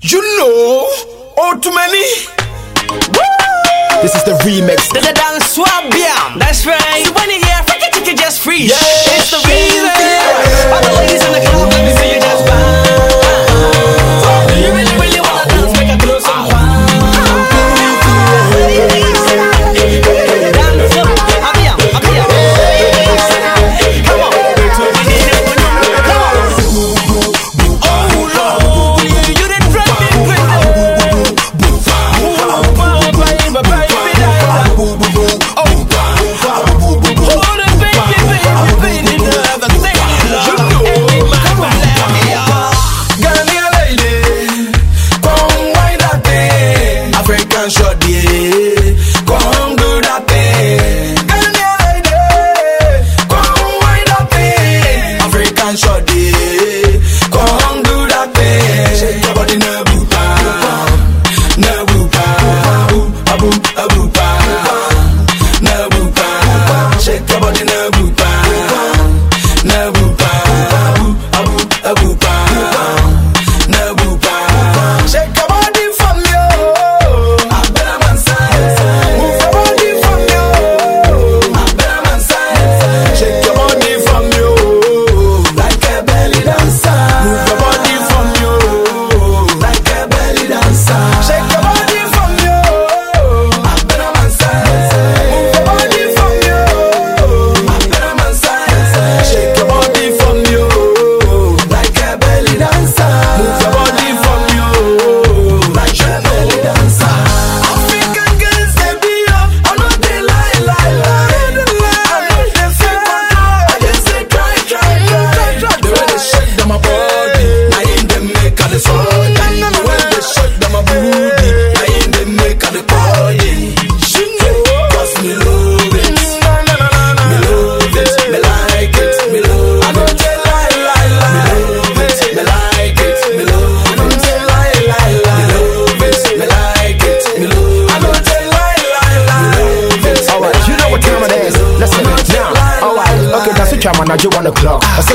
You know, oh too many. Woo! This is the remix. The dance swap, yeah. That's right. So when you hear, forget it, you just freeze. Yeah. It's the remix.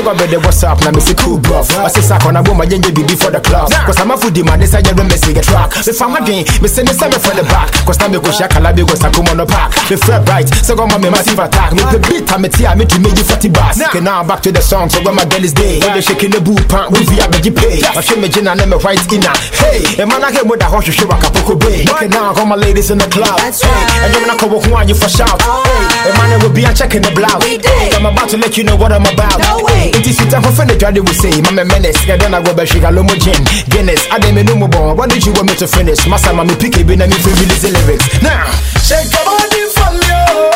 Msongo the what's up? Na misi cool bro Wasi sako na boma jenye bidi before the club. Cause I'm a foodie man nisa yere mesi get rock. Me fama din misi nisa me from the back. Cause now me go shaka go bigo on the pack. Me fred bright so go me massive attack Me. Pe beat a me tia me to me you 40 bars Okay now I'm back to the song so go my girl is day When they shaking the boot, pant we via me pay. Washe me jina ne me white inna Hey, and man I get with a horse you shiwa kapoko bay Okay now I got my ladies in the club Hey, And you wanna come walk you for shout Hey, and man I will be a check in the blouse I'm about to let you know what I'm about. No way. It is sweet, I'm for the trade we say, Mamma Menace, and then I go back, she got Lomo Jim, Guinness, I didn't know. What did you want me to finish? Massa, Mammy, pick it, and me feel the lyrics. Now, check out the family.